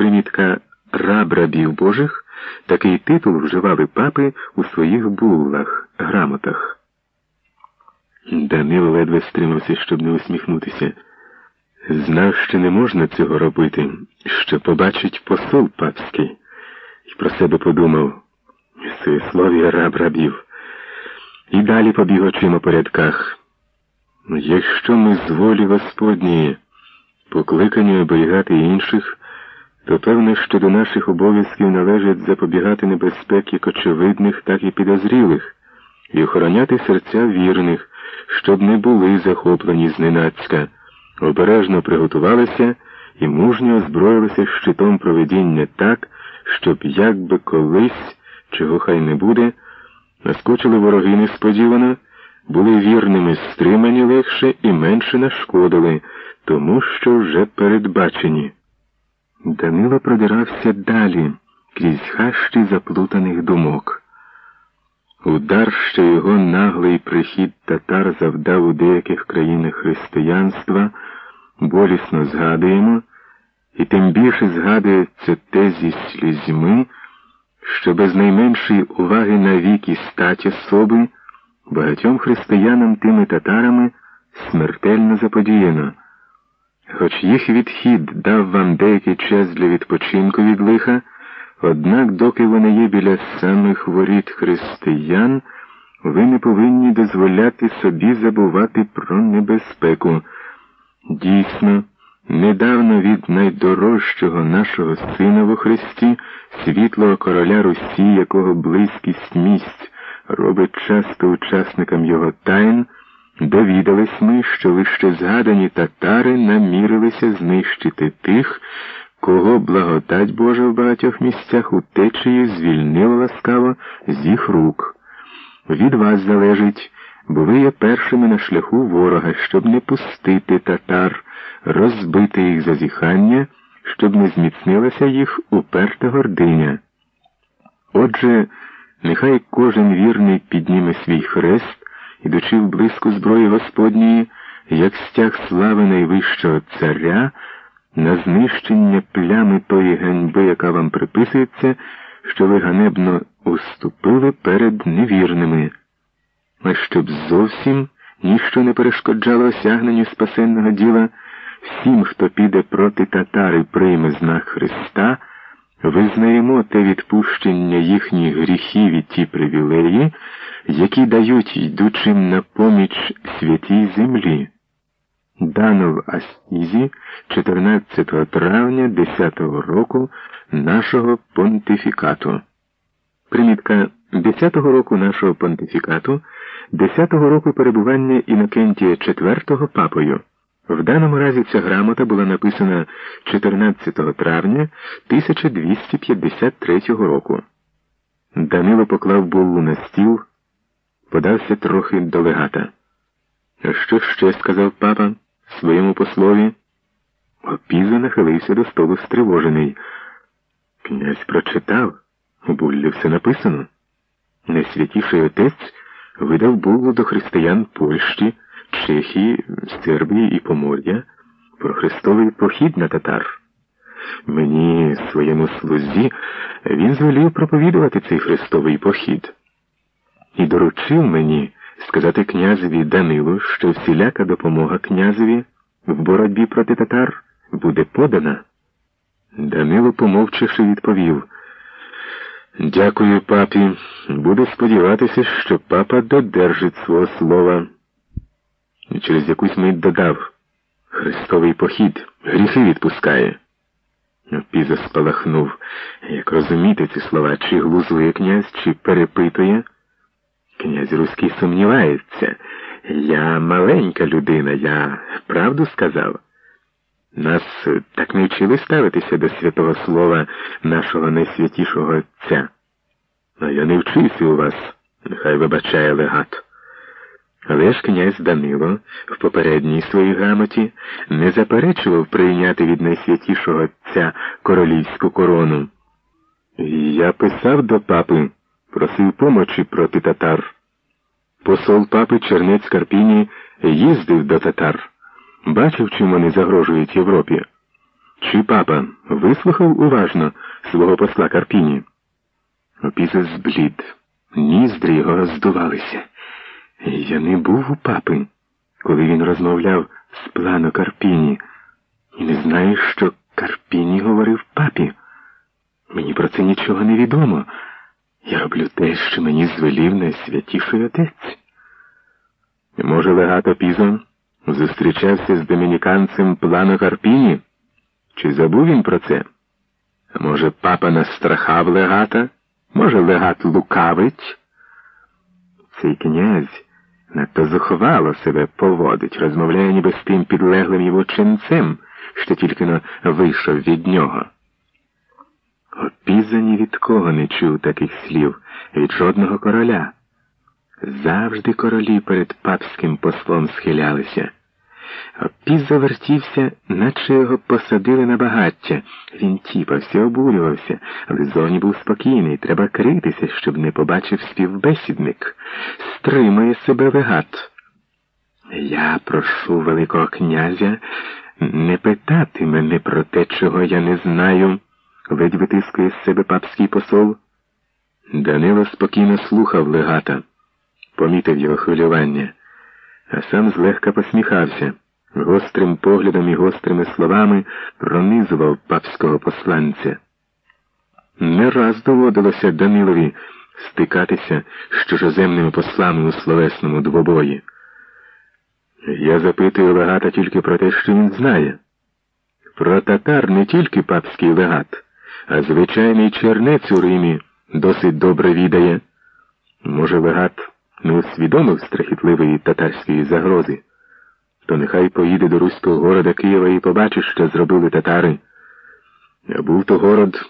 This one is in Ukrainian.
Примітка раб рабів Божих такий титул вживали папи у своїх буллах, грамотах. Данило ледве стримався, щоб не усміхнутися. Знав, що не можна цього робити, що побачить посол папський, і про себе подумав своєслов'я раб рабів. І далі побіг очима по рядках. Якщо ми з волі Господньої покликані оберігати інших, то певне, що до наших обов'язків належить запобігати небезпеки як очевидних, так і підозрілих, і охороняти серця вірних, щоб не були захоплені зненацька, обережно приготувалися і мужньо озброїлися щитом проведіння так, щоб якби колись, чого хай не буде, наскочили вороги несподівано, були вірними, стримані легше і менше нашкодили, тому що вже передбачені. Данило продирався далі крізь хащі заплутаних думок. Удар, що його наглий прихід татар завдав у деяких країнах християнства, болісно згадуємо, і тим більше згадується те зі слізьми, що без найменшої уваги на вік і стать особи багатьом християнам тими татарами смертельно заподіяно. Хоч їх відхід дав вам деякий час для відпочинку від лиха, однак, доки вони є біля самих воріт християн, ви не повинні дозволяти собі забувати про небезпеку. Дійсно, недавно від найдорожчого нашого сина во Христі, світлого короля Русі, якого близькість місць робить часто учасникам його тайн. Довідались ми, що вище згадані татари намірилися знищити тих, кого благодать Божа в багатьох місцях у течії звільнила ласкаво з їх рук. Від вас залежить, бо ви є першими на шляху ворога, щоб не пустити татар, розбити їх зазіхання, щоб не зміцнилася їх уперта гординя. Отже, нехай кожен вірний підніме свій хрест ідучи в близьку зброї Господньої, як стяг слави найвищого царя, на знищення плями тої ганьби, яка вам приписується, що ви ганебно уступили перед невірними, а щоб зовсім ніщо не перешкоджало осягненню спасенного діла, всім, хто піде проти татар і прийме знак Христа, визнаємо те відпущення їхніх гріхів і ті привілеї які дають йдучим на поміч святій землі. Дано в Астізі 14 травня 10 року нашого понтифікату. Примітка 10-го року нашого понтифікату, 10-го року перебування Інокентія IV папою. В даному разі ця грамота була написана 14 травня 1253 року. Данило поклав булу на стіл подався трохи до легата. А що ще сказав папа своєму послові? Опізо нахилився до столу стривожений. Князь прочитав, у буллі все написано. Найсвятіший отець видав буллу до християн Польщі, Чехії, Сербії і Помор'я про Христовий похід на татар. Мені, своєму слузі, він звелів проповідувати цей Христовий похід і доручив мені сказати князеві Данилу, що всіляка допомога князеві в боротьбі проти татар буде подана. Данило, помовчавши, відповів Дякую, папі. Буду сподіватися, що папа додержить свого слова. І через якусь мить додав Христовий похід гріхи відпускає. Пізо спалахнув, як розуміти ці слова, чи глузує князь, чи перепитує. Князь Руський сумнівається. Я маленька людина, я правду сказав. Нас так не вчили ставитися до святого слова нашого найсвятішого Отця. А я не вчився у вас, нехай вибачає легат. Але ж князь Данило в попередній своїй грамоті не заперечував прийняти від найсвятішого Отця королівську корону. Я писав до папи просив помочі проти татар. Посол папи Чернець Карпіні їздив до татар, бачив, чим вони загрожують Європі. Чи папа вислухав уважно свого посла Карпіні? Опіза зблід, ніздрі його роздувалися. Я не був у папи, коли він розмовляв з плану Карпіні, і не знаю, що Карпіні говорив папі. Мені про це нічого не відомо. Я роблю те, що мені звелів найсвятіший отець. Може, легато Пізо зустрічався з домініканцем плану Карпіні? Чи забув він про це? А може, папа настрахав легата? Може, легат лукавить? Цей князь надто зухвало себе поводить, розмовляє ніби з тим підлеглим його ченцем, що тільки но вийшов від нього. Опіза ні від кого не чув таких слів, від жодного короля. Завжди королі перед папським послом схилялися. Опіз завертівся, наче його посадили на багаття. Він тіпався, обурювався, але зоні був спокійний. Треба критися, щоб не побачив співбесідник. Стримує себе вегат. Я прошу Великого князя не питати мене про те, чого я не знаю, ледь витискує з себе папський посол. Данило спокійно слухав легата, помітив його хвилювання, а сам злегка посміхався гострим поглядом і гострими словами пронизував папського посланця. Не раз доводилося Данилові стикатися з чужоземними послами у словесному двобої. Я запитую легата тільки про те, що він знає. Про татар не тільки папський легат, а звичайний чернець у Римі досить добре відає. Може, легат не усвідомив страхітливої татарської загрози то нехай поїде до Руського города Києва і побачить, що зробили татари. А був то город